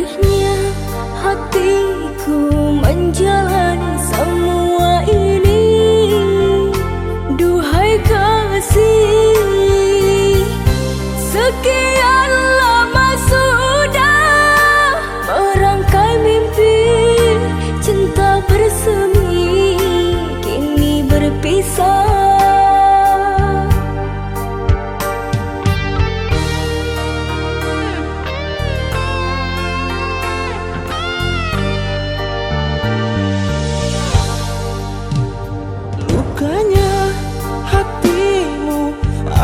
Gurihnya hatiku menjalani semua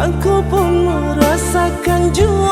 Aku pun merasakan jua